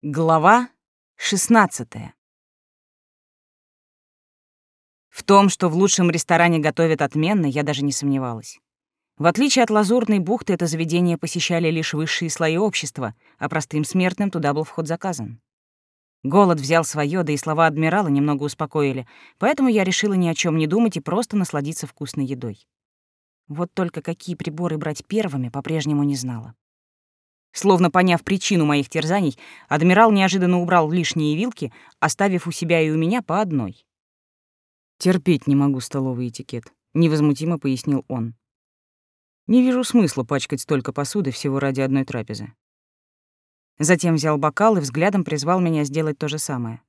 Глава 16 В том, что в лучшем ресторане готовят отменно, я даже не сомневалась. В отличие от Лазурной бухты, это заведение посещали лишь высшие слои общества, а простым смертным туда был вход заказан. Голод взял свое, да и слова адмирала немного успокоили, поэтому я решила ни о чем не думать и просто насладиться вкусной едой. Вот только какие приборы брать первыми, по-прежнему не знала. Словно поняв причину моих терзаний, адмирал неожиданно убрал лишние вилки, оставив у себя и у меня по одной. «Терпеть не могу столовый этикет», — невозмутимо пояснил он. «Не вижу смысла пачкать столько посуды всего ради одной трапезы». Затем взял бокал и взглядом призвал меня сделать то же самое.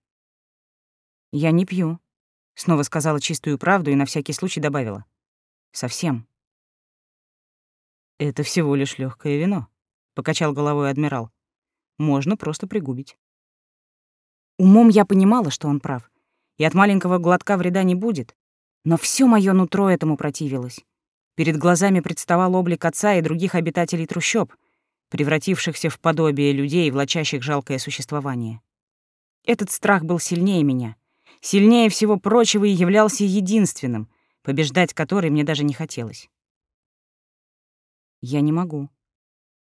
«Я не пью», — снова сказала чистую правду и на всякий случай добавила. «Совсем». «Это всего лишь легкое вино», покачал головой адмирал. Можно просто пригубить. Умом я понимала, что он прав, и от маленького глотка вреда не будет, но все мое нутро этому противилось. Перед глазами представал облик отца и других обитателей трущоб, превратившихся в подобие людей, влачащих жалкое существование. Этот страх был сильнее меня, сильнее всего прочего и являлся единственным, побеждать который мне даже не хотелось. Я не могу.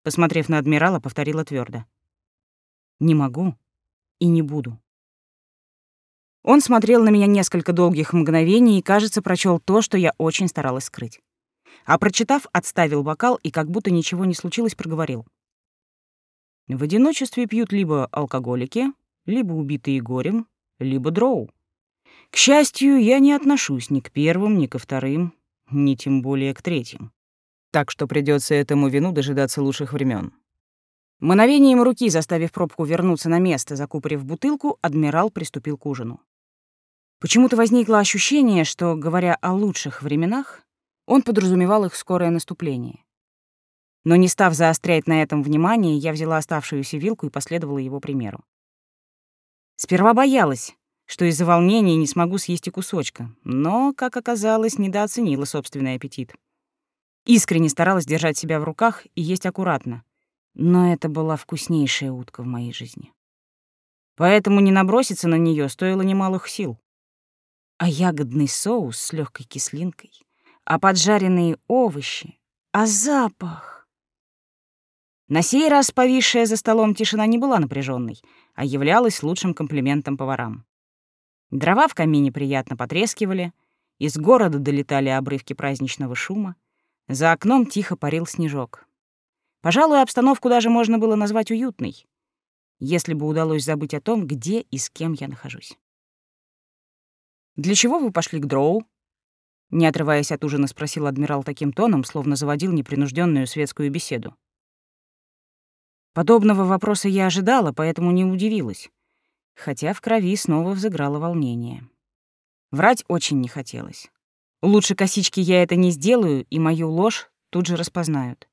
Посмотрев на адмирала, повторила твердо: «Не могу и не буду». Он смотрел на меня несколько долгих мгновений и, кажется, прочел то, что я очень старалась скрыть. А прочитав, отставил бокал и, как будто ничего не случилось, проговорил. В одиночестве пьют либо алкоголики, либо убитые горем, либо дроу. К счастью, я не отношусь ни к первым, ни ко вторым, ни тем более к третьим так что придется этому вину дожидаться лучших времен. Мановением руки, заставив пробку вернуться на место, закупорив бутылку, адмирал приступил к ужину. Почему-то возникло ощущение, что, говоря о лучших временах, он подразумевал их скорое наступление. Но не став заострять на этом внимание, я взяла оставшуюся вилку и последовала его примеру. Сперва боялась, что из-за волнения не смогу съесть и кусочка, но, как оказалось, недооценила собственный аппетит. Искренне старалась держать себя в руках и есть аккуратно. Но это была вкуснейшая утка в моей жизни. Поэтому не наброситься на нее стоило немалых сил. А ягодный соус с легкой кислинкой, а поджаренные овощи, а запах. На сей раз повисшая за столом тишина не была напряженной, а являлась лучшим комплиментом поварам. Дрова в камине приятно потрескивали, из города долетали обрывки праздничного шума, за окном тихо парил снежок. Пожалуй, обстановку даже можно было назвать уютной, если бы удалось забыть о том, где и с кем я нахожусь. «Для чего вы пошли к Дроу?» Не отрываясь от ужина, спросил адмирал таким тоном, словно заводил непринужденную светскую беседу. Подобного вопроса я ожидала, поэтому не удивилась, хотя в крови снова взыграло волнение. Врать очень не хотелось. Лучше косички я это не сделаю, и мою ложь тут же распознают.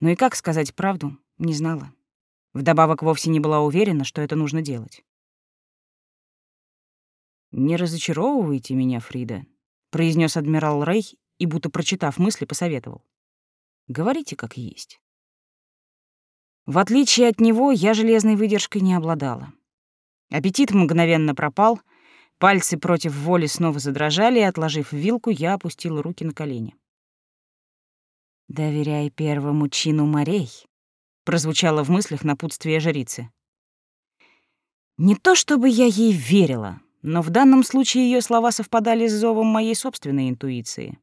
Но и как сказать правду, не знала. Вдобавок вовсе не была уверена, что это нужно делать. «Не разочаровывайте меня, Фрида», — произнес адмирал Рей и, будто прочитав мысли, посоветовал. «Говорите, как есть». В отличие от него, я железной выдержкой не обладала. Аппетит мгновенно пропал — Пальцы против воли снова задрожали, и, отложив вилку, я опустила руки на колени. «Доверяй первому чину морей», — прозвучало в мыслях напутствие жрицы. Не то чтобы я ей верила, но в данном случае ее слова совпадали с зовом моей собственной интуиции.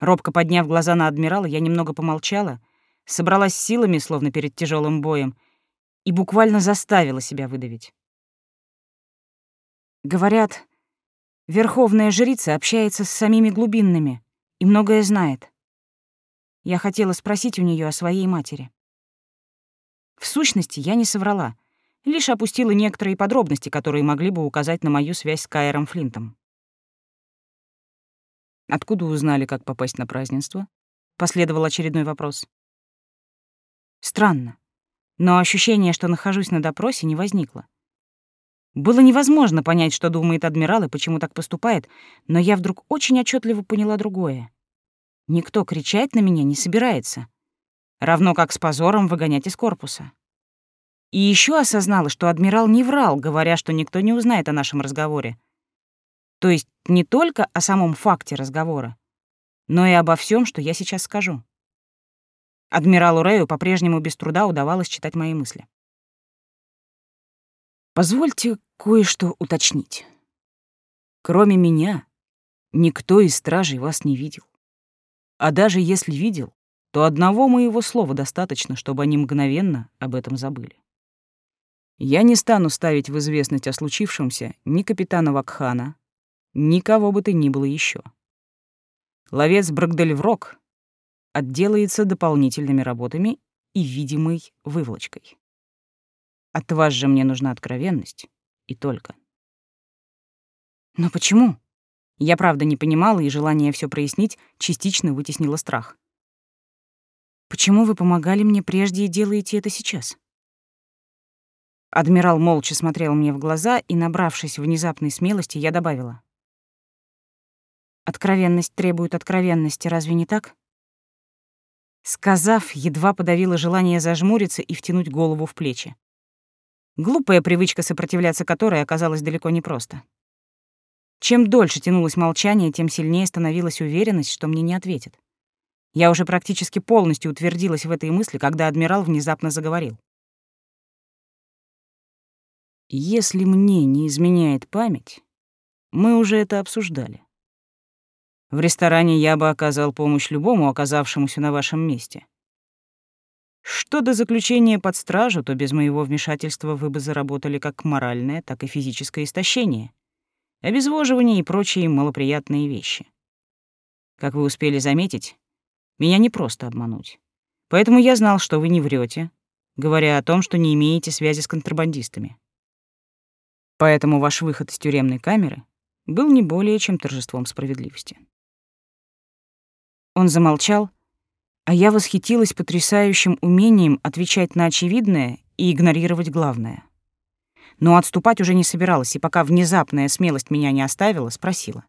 Робко подняв глаза на адмирала, я немного помолчала, собралась силами, словно перед тяжелым боем, и буквально заставила себя выдавить. Говорят, верховная жрица общается с самими глубинными и многое знает. Я хотела спросить у нее о своей матери. В сущности, я не соврала, лишь опустила некоторые подробности, которые могли бы указать на мою связь с Кайером Флинтом. Откуда узнали, как попасть на празднество? Последовал очередной вопрос. Странно, но ощущение, что нахожусь на допросе, не возникло. Было невозможно понять, что думает адмирал и почему так поступает, но я вдруг очень отчетливо поняла другое. Никто кричать на меня не собирается. Равно как с позором выгонять из корпуса. И еще осознала, что адмирал не врал, говоря, что никто не узнает о нашем разговоре. То есть не только о самом факте разговора, но и обо всем, что я сейчас скажу. Адмиралу Рэю по-прежнему без труда удавалось читать мои мысли. Позвольте кое-что уточнить. Кроме меня, никто из стражей вас не видел. А даже если видел, то одного моего слова достаточно, чтобы они мгновенно об этом забыли. Я не стану ставить в известность о случившемся ни капитана Вакхана, ни кого бы то ни было еще. Ловец Брагдельврок отделается дополнительными работами и видимой выволочкой. От вас же мне нужна откровенность и только. Но почему? Я правда не понимала, и желание все прояснить частично вытеснило страх. Почему вы помогали мне прежде и делаете это сейчас? Адмирал молча смотрел мне в глаза, и, набравшись внезапной смелости, я добавила. «Откровенность требует откровенности, разве не так?» Сказав, едва подавила желание зажмуриться и втянуть голову в плечи. Глупая привычка, сопротивляться которой оказалась далеко не просто. Чем дольше тянулось молчание, тем сильнее становилась уверенность, что мне не ответит. Я уже практически полностью утвердилась в этой мысли, когда адмирал внезапно заговорил. Если мне не изменяет память, мы уже это обсуждали. В ресторане я бы оказал помощь любому оказавшемуся на вашем месте. Что до заключения под стражу, то без моего вмешательства вы бы заработали как моральное, так и физическое истощение, обезвоживание и прочие малоприятные вещи. Как вы успели заметить, меня не просто обмануть. Поэтому я знал, что вы не врете, говоря о том, что не имеете связи с контрабандистами. Поэтому ваш выход из тюремной камеры был не более чем торжеством справедливости. Он замолчал, а я восхитилась потрясающим умением отвечать на очевидное и игнорировать главное. Но отступать уже не собиралась, и пока внезапная смелость меня не оставила, спросила.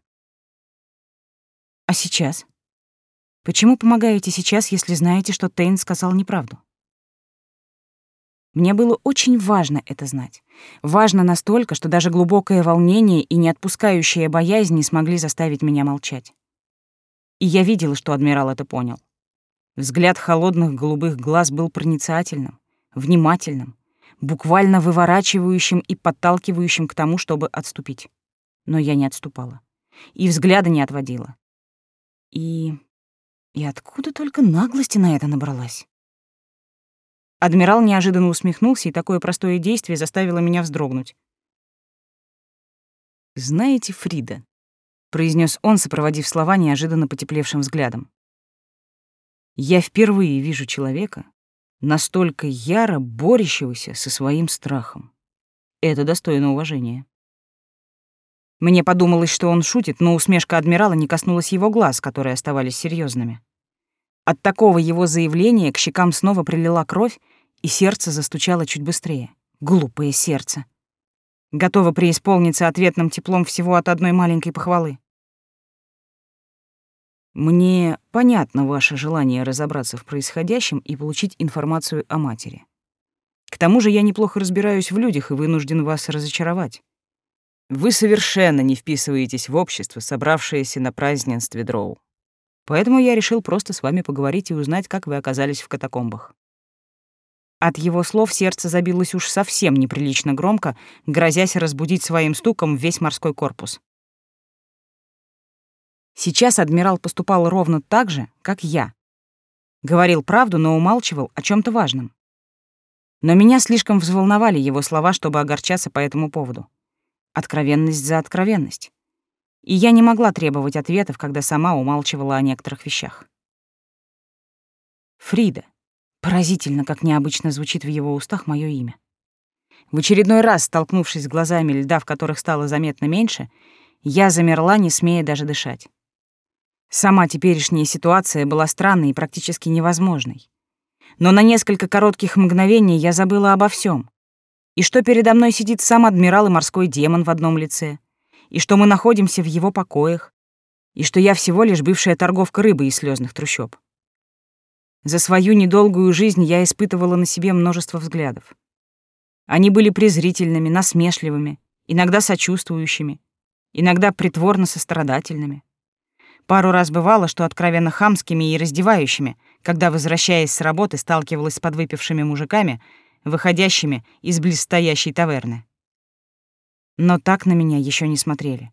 «А сейчас? Почему помогаете сейчас, если знаете, что Тейн сказал неправду?» Мне было очень важно это знать. Важно настолько, что даже глубокое волнение и неотпускающая боязнь не смогли заставить меня молчать. И я видела, что адмирал это понял. Взгляд холодных голубых глаз был проницательным, внимательным, буквально выворачивающим и подталкивающим к тому, чтобы отступить. Но я не отступала. И взгляда не отводила. И... И откуда только наглости на это набралась? Адмирал неожиданно усмехнулся, и такое простое действие заставило меня вздрогнуть. «Знаете, Фрида», — произнес он, сопроводив слова неожиданно потеплевшим взглядом, «я впервые вижу человека, настолько яро борющегося со своим страхом. Это достойно уважения». Мне подумалось, что он шутит, но усмешка адмирала не коснулась его глаз, которые оставались серьезными. От такого его заявления к щекам снова прилила кровь, и сердце застучало чуть быстрее. Глупое сердце. Готово преисполниться ответным теплом всего от одной маленькой похвалы. Мне понятно ваше желание разобраться в происходящем и получить информацию о матери. К тому же я неплохо разбираюсь в людях и вынужден вас разочаровать. Вы совершенно не вписываетесь в общество, собравшееся на празднестве Дроу. Поэтому я решил просто с вами поговорить и узнать, как вы оказались в катакомбах. От его слов сердце забилось уж совсем неприлично громко, грозясь разбудить своим стуком весь морской корпус. Сейчас адмирал поступал ровно так же, как я. Говорил правду, но умалчивал о чем то важном. Но меня слишком взволновали его слова, чтобы огорчаться по этому поводу. Откровенность за откровенность. И я не могла требовать ответов, когда сама умалчивала о некоторых вещах. Фрида. Поразительно, как необычно звучит в его устах мое имя. В очередной раз, столкнувшись с глазами льда, в которых стало заметно меньше, я замерла, не смея даже дышать. Сама теперешняя ситуация была странной и практически невозможной. Но на несколько коротких мгновений я забыла обо всем. И что передо мной сидит сам адмирал и морской демон в одном лице, и что мы находимся в его покоях, и что я всего лишь бывшая торговка рыбы из слезных трущоб. За свою недолгую жизнь я испытывала на себе множество взглядов. Они были презрительными, насмешливыми, иногда сочувствующими, иногда притворно сострадательными. Пару раз бывало, что откровенно хамскими и раздевающими, когда, возвращаясь с работы, сталкивалась с подвыпившими мужиками, выходящими из близстоящей таверны. Но так на меня еще не смотрели.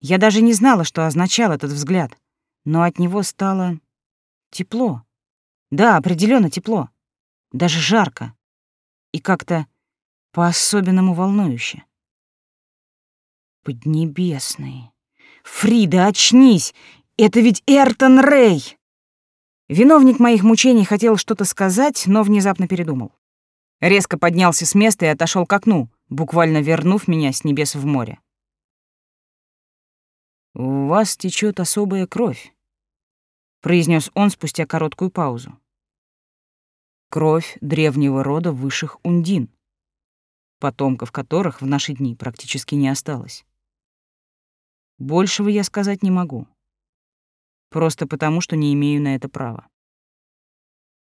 Я даже не знала, что означал этот взгляд, но от него стало тепло. Да, определенно тепло. Даже жарко. И как-то по-особенному волнующе. Поднебесные. Фрида, очнись! Это ведь Эртон Рэй! Виновник моих мучений хотел что-то сказать, но внезапно передумал. Резко поднялся с места и отошел к окну, буквально вернув меня с небес в море. «У вас течет особая кровь», — произнес он спустя короткую паузу. «Кровь древнего рода высших ундин, потомков которых в наши дни практически не осталось. Большего я сказать не могу. Просто потому, что не имею на это права.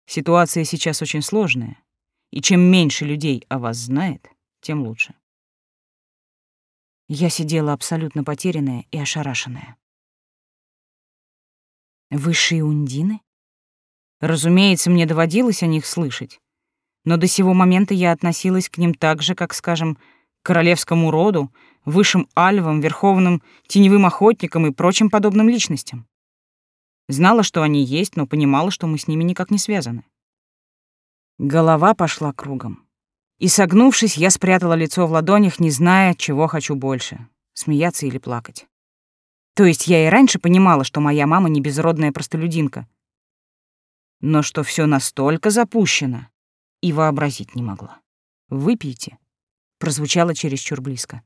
Ситуация сейчас очень сложная, и чем меньше людей о вас знает, тем лучше. Я сидела абсолютно потерянная и ошарашенная. Высшие ундины? Разумеется, мне доводилось о них слышать, но до сего момента я относилась к ним так же, как, скажем, к королевскому роду, высшим альвам, верховным теневым охотникам и прочим подобным личностям. Знала, что они есть, но понимала, что мы с ними никак не связаны. Голова пошла кругом. И, согнувшись, я спрятала лицо в ладонях, не зная, чего хочу больше — смеяться или плакать. То есть я и раньше понимала, что моя мама не безродная простолюдинка. Но что все настолько запущено, и вообразить не могла. «Выпейте», — прозвучало чересчур близко.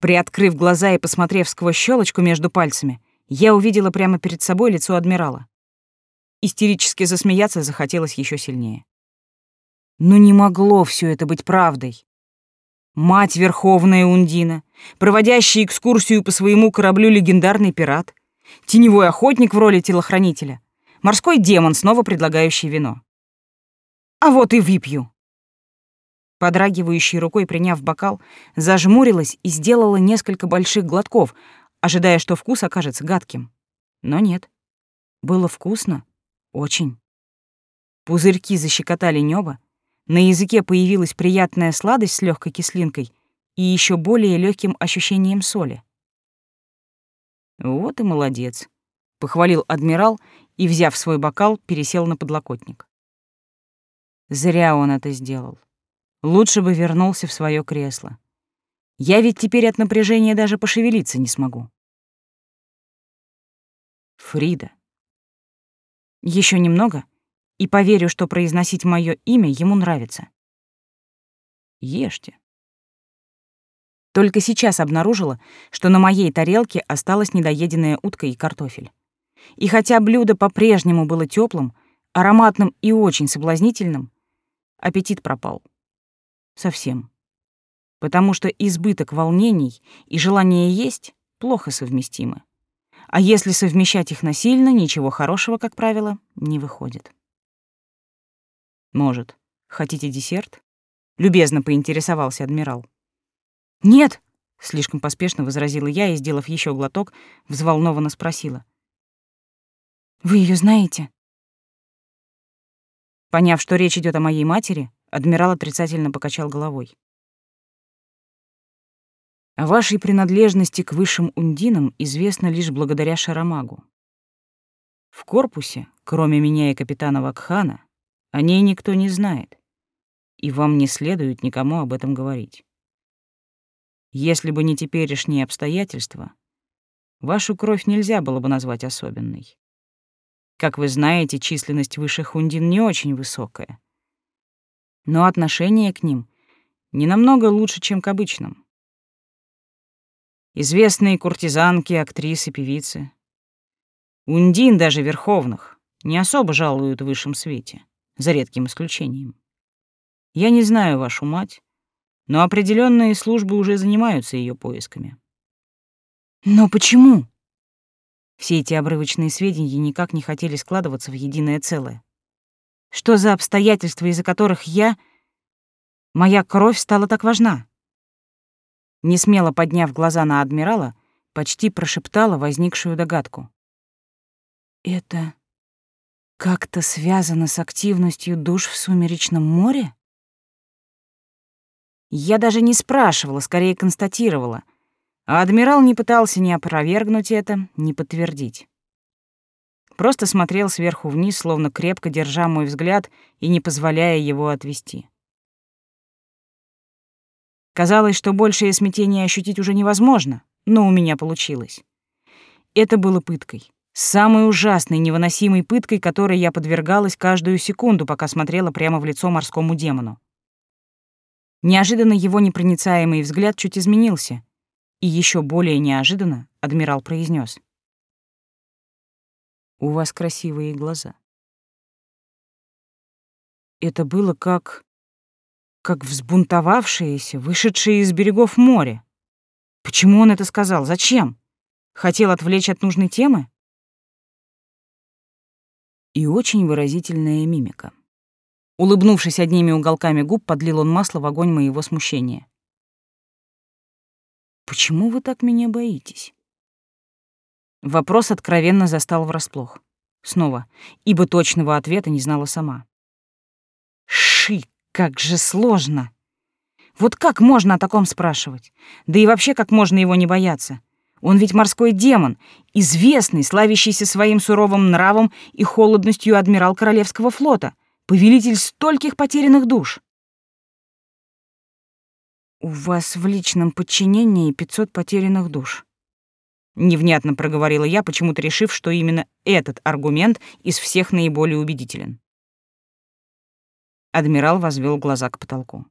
Приоткрыв глаза и посмотрев сквозь щелочку между пальцами, я увидела прямо перед собой лицо адмирала. Истерически засмеяться захотелось еще сильнее. Но не могло все это быть правдой. Мать Верховная Ундина, проводящий экскурсию по своему кораблю легендарный пират, теневой охотник в роли телохранителя, морской демон, снова предлагающий вино. А вот и выпью. Подрагивающей рукой приняв бокал, зажмурилась и сделала несколько больших глотков, ожидая, что вкус окажется гадким. Но нет. Было вкусно. Очень. Пузырьки защекотали небо, на языке появилась приятная сладость с легкой кислинкой и еще более легким ощущением соли. «Вот и молодец», — похвалил адмирал и, взяв свой бокал, пересел на подлокотник. Зря он это сделал. Лучше бы вернулся в свое кресло. Я ведь теперь от напряжения даже пошевелиться не смогу. Фрида. Еще немного — и поверю, что произносить мое имя ему нравится. Ешьте. Только сейчас обнаружила, что на моей тарелке осталась недоеденная утка и картофель. И хотя блюдо по-прежнему было теплым, ароматным и очень соблазнительным, аппетит пропал. Совсем. Потому что избыток волнений и желание есть плохо совместимы. А если совмещать их насильно, ничего хорошего, как правило, не выходит. Может, хотите десерт? Любезно поинтересовался адмирал. Нет, слишком поспешно возразила я и, сделав еще глоток, взволнованно спросила. Вы ее знаете? Поняв, что речь идет о моей матери, адмирал отрицательно покачал головой. О вашей принадлежности к высшим ундинам известно лишь благодаря Шарамагу. В корпусе, кроме меня и капитана Вакхана, о ней никто не знает, и вам не следует никому об этом говорить. Если бы не теперешние обстоятельства, вашу кровь нельзя было бы назвать особенной. Как вы знаете, численность высших хундин не очень высокая. Но отношение к ним не намного лучше, чем к обычным. Известные куртизанки, актрисы, певицы. Ундин даже верховных не особо жалуют в высшем свете за редким исключением. Я не знаю вашу мать, но определенные службы уже занимаются ее поисками. Но почему? Все эти обрывочные сведения никак не хотели складываться в единое целое. Что за обстоятельства, из-за которых я... моя кровь стала так важна? Несмело подняв глаза на адмирала, почти прошептала возникшую догадку. «Это как-то связано с активностью душ в Сумеречном море?» Я даже не спрашивала, скорее констатировала, а адмирал не пытался ни опровергнуть это, ни подтвердить. Просто смотрел сверху вниз, словно крепко держа мой взгляд и не позволяя его отвести. Казалось, что большее смятение ощутить уже невозможно, но у меня получилось. Это было пыткой. Самой ужасной, невыносимой пыткой, которой я подвергалась каждую секунду, пока смотрела прямо в лицо морскому демону. Неожиданно его непроницаемый взгляд чуть изменился, и еще более неожиданно адмирал произнес: «У вас красивые глаза». Это было как как взбунтовавшиеся, вышедшие из берегов моря. Почему он это сказал? Зачем? Хотел отвлечь от нужной темы? И очень выразительная мимика. Улыбнувшись одними уголками губ, подлил он масло в огонь моего смущения. «Почему вы так меня боитесь?» Вопрос откровенно застал врасплох. Снова, ибо точного ответа не знала сама. «Ши, как же сложно. Вот как можно о таком спрашивать? Да и вообще, как можно его не бояться? Он ведь морской демон, известный, славящийся своим суровым нравом и холодностью адмирал Королевского флота, повелитель стольких потерянных душ. «У вас в личном подчинении пятьсот потерянных душ», — невнятно проговорила я, почему-то решив, что именно этот аргумент из всех наиболее убедителен. Адмирал возвел глаза к потолку.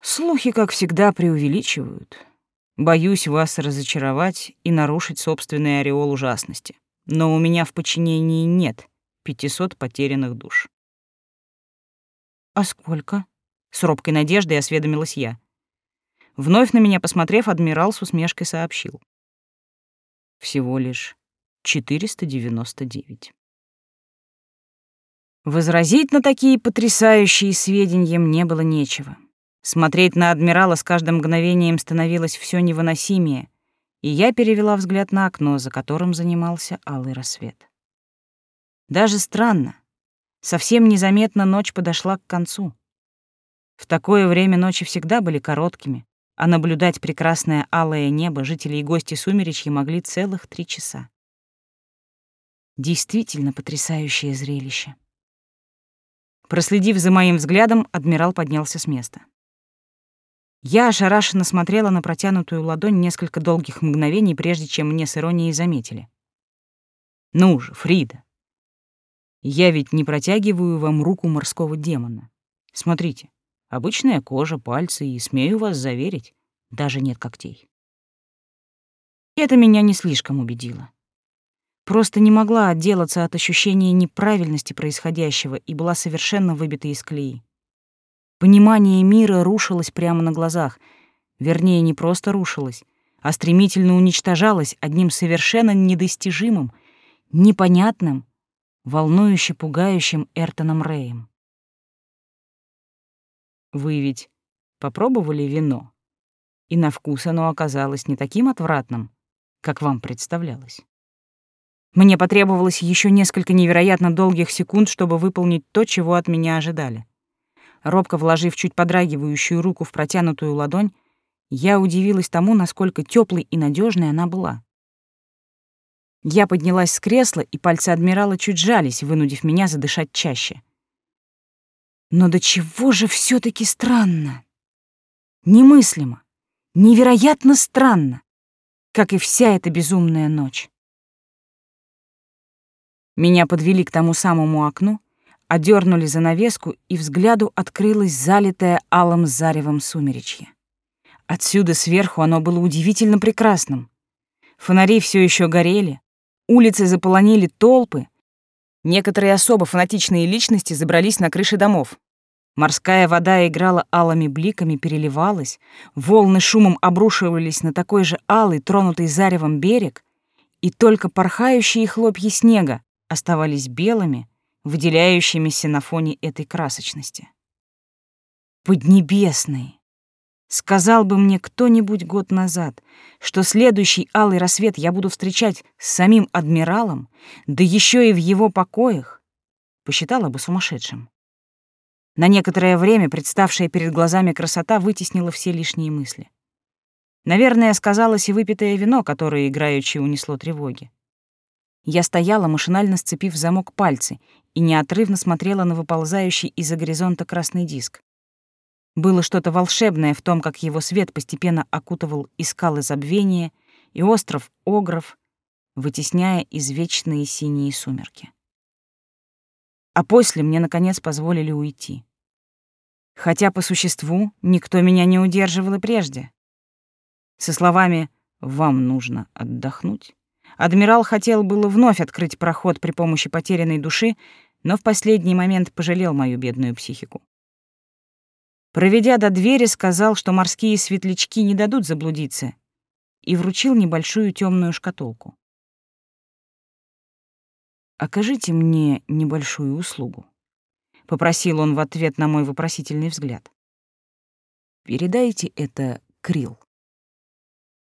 Слухи, как всегда, преувеличивают. Боюсь вас разочаровать и нарушить собственный ореол ужасности. Но у меня в подчинении нет 500 потерянных душ. А сколько? С робкой надеждой осведомилась я. Вновь на меня посмотрев, адмирал с усмешкой сообщил. Всего лишь 499. Возразить на такие потрясающие сведения мне было нечего. Смотреть на адмирала с каждым мгновением становилось все невыносимее, и я перевела взгляд на окно, за которым занимался алый рассвет. Даже странно, совсем незаметно ночь подошла к концу. В такое время ночи всегда были короткими, а наблюдать прекрасное алое небо жители и гости Сумеречья могли целых три часа. Действительно потрясающее зрелище. Проследив за моим взглядом, адмирал поднялся с места. Я ошарашенно смотрела на протянутую ладонь несколько долгих мгновений, прежде чем мне с иронией заметили. «Ну же, Фрида, я ведь не протягиваю вам руку морского демона. Смотрите, обычная кожа, пальцы, и, смею вас заверить, даже нет когтей». Это меня не слишком убедило. Просто не могла отделаться от ощущения неправильности происходящего и была совершенно выбита из колеи. Понимание мира рушилось прямо на глазах. Вернее, не просто рушилось, а стремительно уничтожалось одним совершенно недостижимым, непонятным, волнующе пугающим Эртоном Рэем. Вы ведь попробовали вино, и на вкус оно оказалось не таким отвратным, как вам представлялось. Мне потребовалось еще несколько невероятно долгих секунд, чтобы выполнить то, чего от меня ожидали. Робко вложив чуть подрагивающую руку в протянутую ладонь, я удивилась тому, насколько теплой и надежной она была. Я поднялась с кресла, и пальцы адмирала чуть жались, вынудив меня задышать чаще. Но до чего же все таки странно? Немыслимо, невероятно странно, как и вся эта безумная ночь. Меня подвели к тому самому окну, одернули занавеску, и взгляду открылось залитое алым заревом сумеречье. Отсюда сверху оно было удивительно прекрасным. Фонари все еще горели, улицы заполонили толпы. Некоторые особо фанатичные личности забрались на крыши домов. Морская вода играла алыми бликами, переливалась, волны шумом обрушивались на такой же алый, тронутый заревом берег, и только порхающие хлопья снега оставались белыми, выделяющимися на фоне этой красочности. Поднебесные! Сказал бы мне кто-нибудь год назад, что следующий алый рассвет я буду встречать с самим адмиралом, да еще и в его покоях, посчитала бы сумасшедшим. На некоторое время представшая перед глазами красота вытеснила все лишние мысли. Наверное, сказалось и выпитое вино, которое играючи унесло тревоги. Я стояла, машинально сцепив замок пальцы, и неотрывно смотрела на выползающий из-за горизонта красный диск. Было что-то волшебное в том, как его свет постепенно окутывал и скалы забвения, и остров Огров, вытесняя извечные синие сумерки. А после мне, наконец, позволили уйти. Хотя, по существу, никто меня не удерживал и прежде. Со словами «вам нужно отдохнуть», адмирал хотел было вновь открыть проход при помощи потерянной души, но в последний момент пожалел мою бедную психику. Проведя до двери, сказал, что морские светлячки не дадут заблудиться, и вручил небольшую темную шкатулку. «Окажите мне небольшую услугу», — попросил он в ответ на мой вопросительный взгляд. «Передайте это Крил».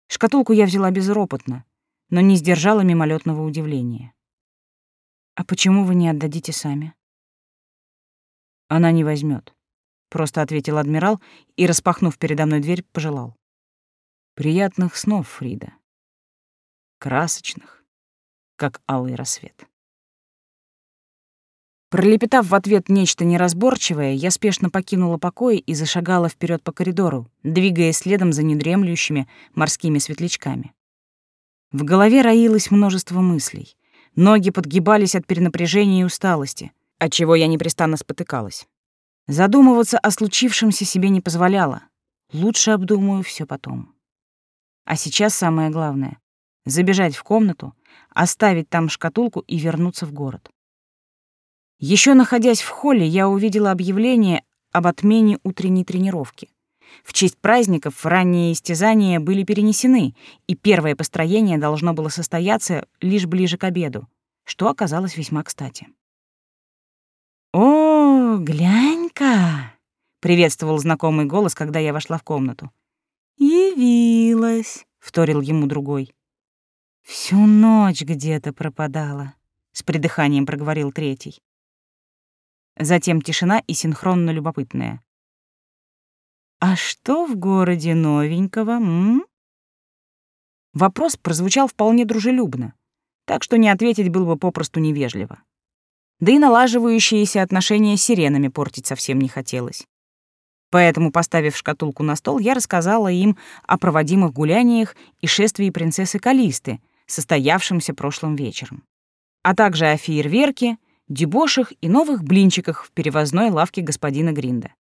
Шкатулку я взяла безропотно, но не сдержала мимолетного удивления. «А почему вы не отдадите сами?» «Она не возьмет просто ответил адмирал и, распахнув передо мной дверь, пожелал. Приятных снов, Фрида. Красочных, как алый рассвет. Пролепетав в ответ нечто неразборчивое, я спешно покинула покой и зашагала вперед по коридору, двигаясь следом за недремлющими морскими светлячками. В голове роилось множество мыслей. Ноги подгибались от перенапряжения и усталости, от чего я непрестанно спотыкалась. Задумываться о случившемся себе не позволяла. Лучше обдумаю все потом. А сейчас самое главное — забежать в комнату, оставить там шкатулку и вернуться в город. Еще находясь в холле, я увидела объявление об отмене утренней тренировки. В честь праздников ранние истязания были перенесены, и первое построение должно было состояться лишь ближе к обеду, что оказалось весьма кстати. «О, глянь-ка!» — приветствовал знакомый голос, когда я вошла в комнату. «Явилась!» — вторил ему другой. «Всю ночь где-то пропадала», — с придыханием проговорил третий. Затем тишина и синхронно любопытная. «А что в городе новенького, м?» Вопрос прозвучал вполне дружелюбно, так что не ответить было бы попросту невежливо да и налаживающиеся отношения с сиренами портить совсем не хотелось. Поэтому, поставив шкатулку на стол, я рассказала им о проводимых гуляниях и шествии принцессы Калисты, состоявшемся прошлым вечером, а также о фейерверке, дебошах и новых блинчиках в перевозной лавке господина Гринда.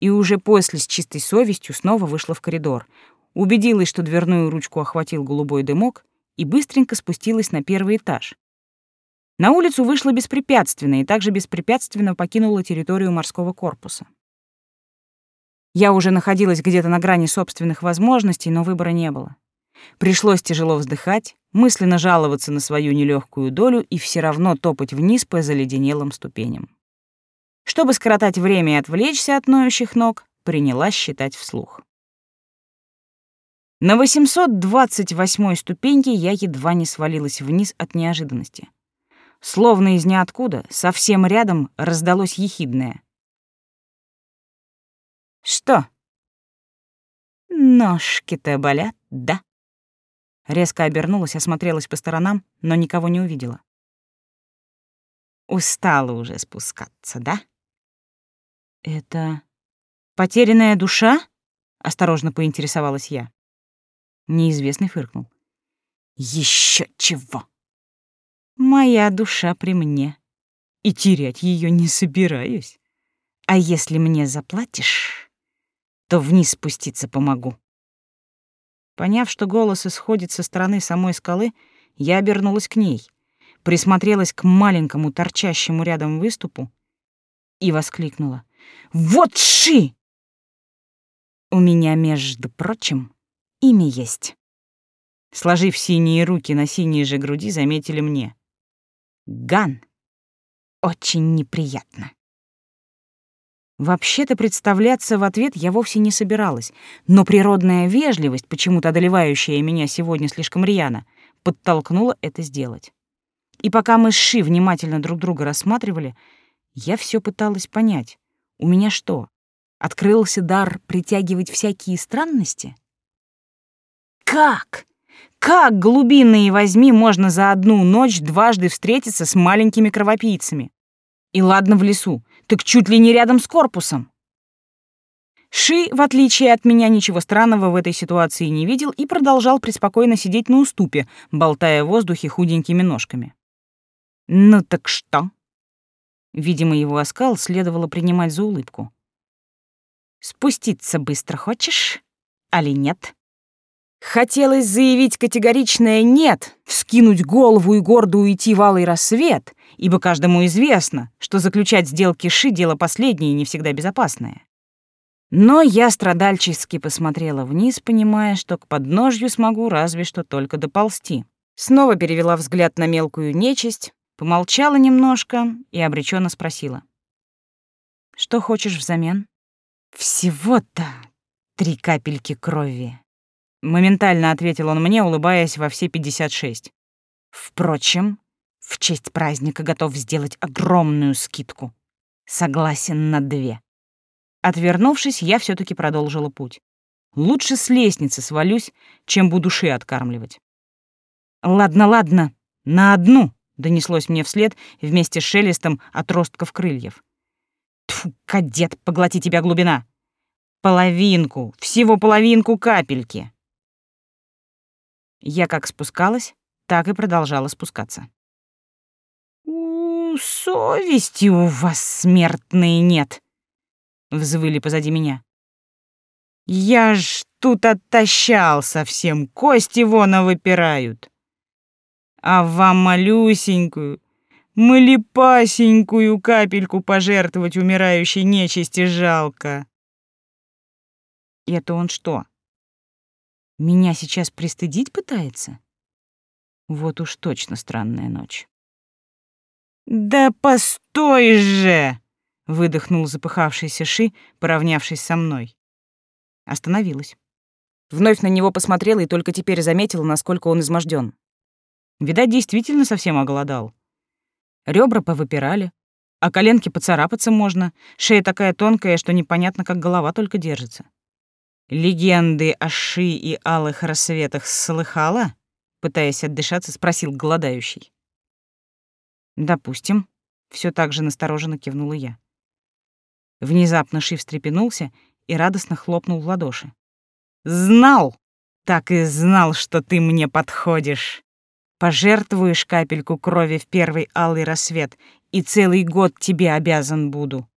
И уже после с чистой совестью снова вышла в коридор, убедилась, что дверную ручку охватил голубой дымок, и быстренько спустилась на первый этаж, на улицу вышла беспрепятственно и также беспрепятственно покинула территорию морского корпуса. Я уже находилась где-то на грани собственных возможностей, но выбора не было. Пришлось тяжело вздыхать, мысленно жаловаться на свою нелегкую долю и все равно топать вниз по заледенелым ступеням. Чтобы скоротать время и отвлечься от ноющих ног, принялась считать вслух. На 828 ступеньке я едва не свалилась вниз от неожиданности. Словно из ниоткуда, совсем рядом раздалось ехидное. «Что?» «Ножки-то болят, да?» Резко обернулась, осмотрелась по сторонам, но никого не увидела. «Устала уже спускаться, да?» «Это потерянная душа?» — осторожно поинтересовалась я. Неизвестный фыркнул. Еще чего!» Моя душа при мне, и терять ее не собираюсь. А если мне заплатишь, то вниз спуститься помогу. Поняв, что голос исходит со стороны самой скалы, я обернулась к ней, присмотрелась к маленькому торчащему рядом выступу и воскликнула. «Вот ши!» У меня, между прочим, имя есть. Сложив синие руки на синей же груди, заметили мне. Ган. Очень неприятно. Вообще-то представляться в ответ я вовсе не собиралась, но природная вежливость, почему-то одолевающая меня сегодня слишком рьяно, подтолкнула это сделать. И пока мы с Ши внимательно друг друга рассматривали, я все пыталась понять, у меня что, открылся дар притягивать всякие странности? Как? Как, глубинные возьми, можно за одну ночь дважды встретиться с маленькими кровопийцами? И ладно в лесу, так чуть ли не рядом с корпусом. Ши, в отличие от меня, ничего странного в этой ситуации не видел и продолжал преспокойно сидеть на уступе, болтая в воздухе худенькими ножками. «Ну так что?» Видимо, его оскал следовало принимать за улыбку. «Спуститься быстро хочешь? Али нет?» Хотелось заявить категоричное «нет», вскинуть голову и гордо уйти в алый рассвет, ибо каждому известно, что заключать сделки Ши — дело последнее и не всегда безопасное. Но я страдальчески посмотрела вниз, понимая, что к подножью смогу разве что только доползти. Снова перевела взгляд на мелкую нечисть, помолчала немножко и обреченно спросила. «Что хочешь взамен?» «Всего-то три капельки крови», Моментально ответил он мне, улыбаясь во все 56. Впрочем, в честь праздника готов сделать огромную скидку. Согласен на две. Отвернувшись, я все таки продолжила путь. Лучше с лестницы свалюсь, чем буду ши откармливать. «Ладно, ладно, на одну!» — донеслось мне вслед вместе с шелестом отростков крыльев. Тьфу, кадет, поглоти тебя глубина! Половинку, всего половинку капельки. Я как спускалась, так и продолжала спускаться. «У, совести у вас смертные нет!» — взвыли позади меня. «Я ж тут оттащал совсем, кости вон выпирают. А вам малюсенькую, малипасенькую капельку пожертвовать умирающей нечисти жалко». «Это он что, меня сейчас пристыдить пытается? Вот уж точно странная ночь. «Да постой же!» — выдохнул запыхавшийся Ши, поравнявшись со мной. Остановилась. Вновь на него посмотрела и только теперь заметила, насколько он измождён. Видать, действительно совсем оголодал. Ребра повыпирали, а коленки поцарапаться можно, шея такая тонкая, что непонятно, как голова только держится. «Легенды о Ши и алых рассветах слыхала?» Пытаясь отдышаться, спросил голодающий. «Допустим», — все так же настороженно кивнула я. Внезапно Ши встрепенулся и радостно хлопнул в ладоши. «Знал! Так и знал, что ты мне подходишь! Пожертвуешь капельку крови в первый алый рассвет, и целый год тебе обязан буду.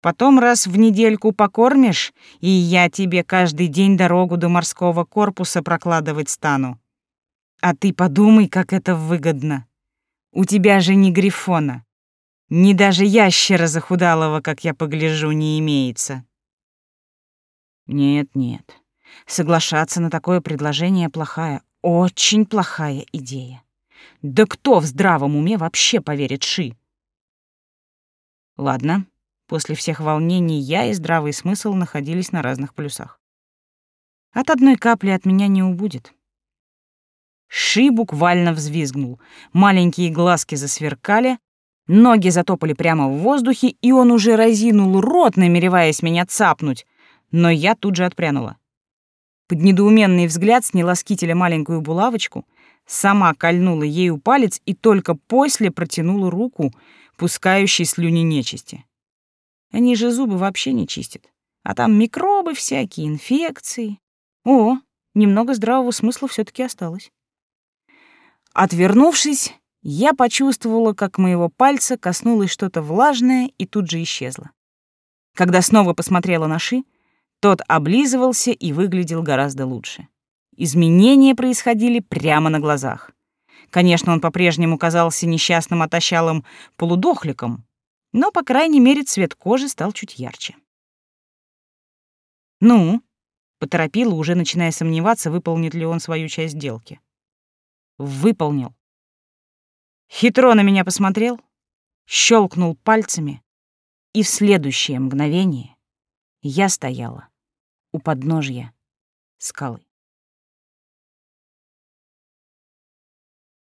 Потом раз в недельку покормишь, и я тебе каждый день дорогу до морского корпуса прокладывать стану. А ты подумай, как это выгодно. У тебя же ни грифона, ни даже ящера захудалого, как я погляжу, не имеется. Нет, нет. Соглашаться на такое предложение плохая, очень плохая идея. Да кто в здравом уме вообще поверит Ши? Ладно, После всех волнений я и здравый смысл находились на разных полюсах. От одной капли от меня не убудет. Ши буквально взвизгнул. Маленькие глазки засверкали, ноги затопали прямо в воздухе, и он уже разинул рот, намереваясь меня цапнуть, но я тут же отпрянула. Под недоуменный взгляд сняла с кителя маленькую булавочку, сама кольнула ею палец и только после протянула руку, пускающей слюни нечисти. Они же зубы вообще не чистят. А там микробы всякие, инфекции. О, немного здравого смысла все таки осталось. Отвернувшись, я почувствовала, как моего пальца коснулось что-то влажное и тут же исчезло. Когда снова посмотрела на Ши, тот облизывался и выглядел гораздо лучше. Изменения происходили прямо на глазах. Конечно, он по-прежнему казался несчастным отощалым полудохликом, но, по крайней мере, цвет кожи стал чуть ярче. «Ну?» — поторопила, уже начиная сомневаться, выполнит ли он свою часть сделки. «Выполнил». Хитро на меня посмотрел, щелкнул пальцами, и в следующее мгновение я стояла у подножья скалы.